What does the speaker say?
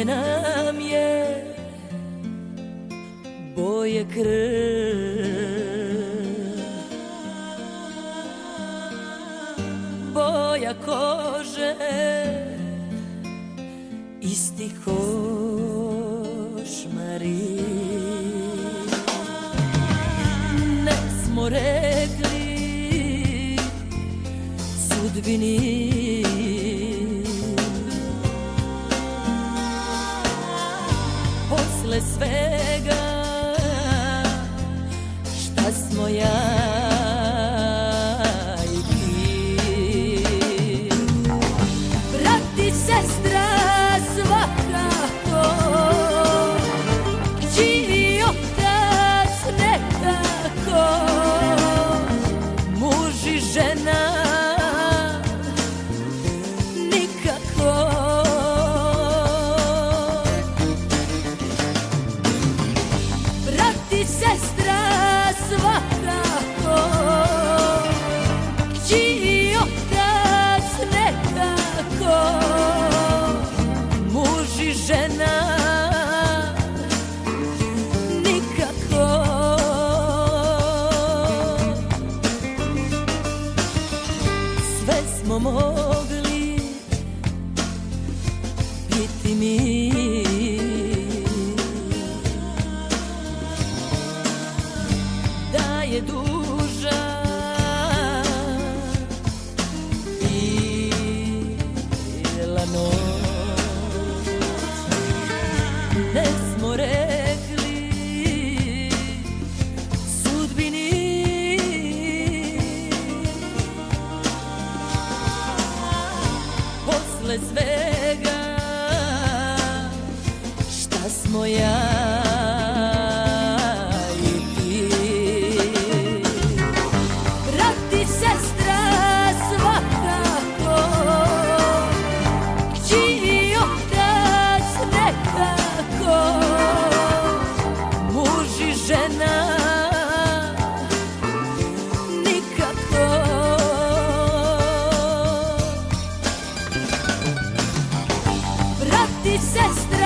gdje nam je boje krv. Boja kože isti košmari. Ne smo rekli sudbini posle svega šta smo ja je duža. Bila noć. Ne smo rekli Sudbini. Posle svega Šta smo ja princess.